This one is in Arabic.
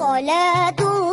صلاة